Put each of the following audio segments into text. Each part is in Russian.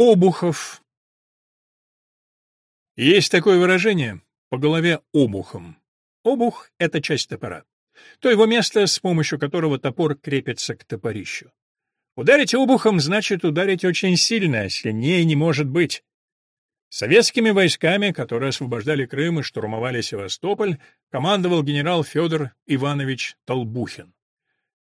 Обухов. Есть такое выражение «по голове обухом». Обух — это часть топора. То его место, с помощью которого топор крепится к топорищу. Ударить обухом значит ударить очень сильно, сильнее не может быть. Советскими войсками, которые освобождали Крым и штурмовали Севастополь, командовал генерал Федор Иванович Толбухин.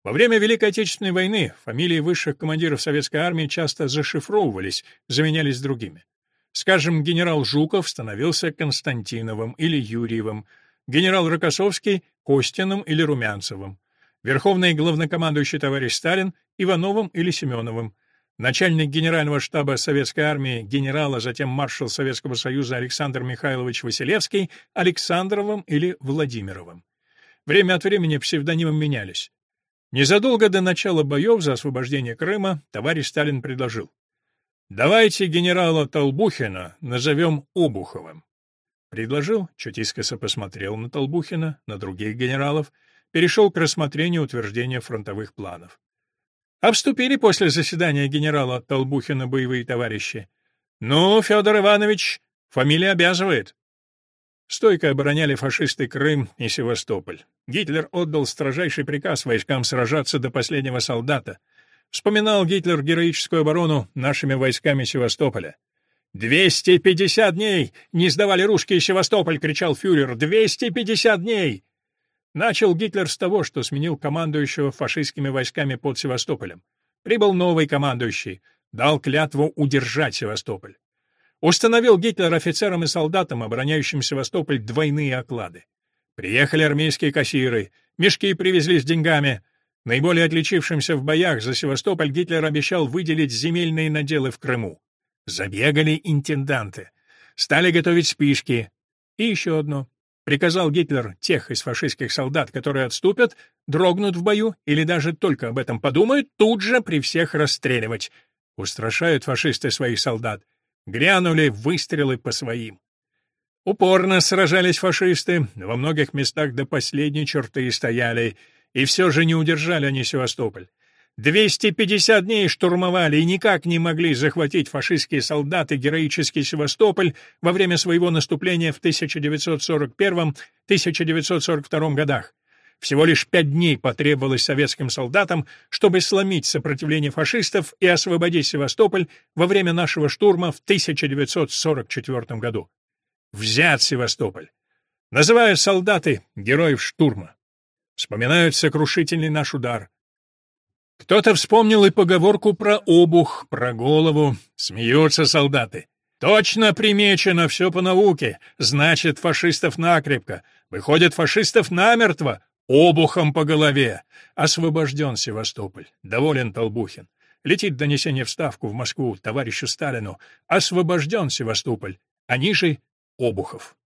Во время Великой Отечественной войны фамилии высших командиров советской армии часто зашифровывались, заменялись другими. Скажем, генерал Жуков становился Константиновым или Юрьевым, генерал Рокоссовский — Костиным или Румянцевым, верховный главнокомандующий товарищ Сталин — Ивановым или Семеновым, начальник генерального штаба советской армии, генерал, а затем маршал Советского Союза Александр Михайлович Василевский — Александровым или Владимировым. Время от времени псевдонимы менялись. Незадолго до начала боев за освобождение Крыма товарищ Сталин предложил «Давайте генерала Толбухина назовем Обуховым». Предложил, чуть искоса посмотрел на Толбухина, на других генералов, перешел к рассмотрению утверждения фронтовых планов. Обступили после заседания генерала Толбухина боевые товарищи. «Ну, Федор Иванович, фамилия обязывает». Стойко обороняли фашисты Крым и Севастополь. Гитлер отдал строжайший приказ войскам сражаться до последнего солдата. Вспоминал Гитлер героическую оборону нашими войсками Севастополя. «Двести пятьдесят дней! Не сдавали русские Севастополь!» — кричал фюрер. «Двести пятьдесят дней!» Начал Гитлер с того, что сменил командующего фашистскими войсками под Севастополем. Прибыл новый командующий, дал клятву удержать Севастополь. Установил Гитлер офицерам и солдатам, обороняющим Севастополь, двойные оклады. Приехали армейские кассиры, мешки привезли с деньгами. Наиболее отличившимся в боях за Севастополь Гитлер обещал выделить земельные наделы в Крыму. Забегали интенданты. Стали готовить спишки. И еще одно. Приказал Гитлер тех из фашистских солдат, которые отступят, дрогнут в бою или даже только об этом подумают, тут же при всех расстреливать. Устрашают фашисты своих солдат. Грянули выстрелы по своим. Упорно сражались фашисты, во многих местах до последней черты стояли, и все же не удержали они Севастополь. 250 дней штурмовали и никак не могли захватить фашистские солдаты героический Севастополь во время своего наступления в 1941-1942 годах. Всего лишь пять дней потребовалось советским солдатам, чтобы сломить сопротивление фашистов и освободить Севастополь во время нашего штурма в 1944 году. Взять Севастополь. Называют солдаты героев штурма. Вспоминают сокрушительный наш удар. Кто-то вспомнил и поговорку про обух, про голову. Смеются солдаты. Точно примечено все по науке. Значит, фашистов накрепко. Выходит, фашистов намертво. Обухом по голове. Освобожден Севастополь. Доволен Толбухин. Летит донесение в Ставку в Москву товарищу Сталину. Освобожден Севастополь. Они же Обухов.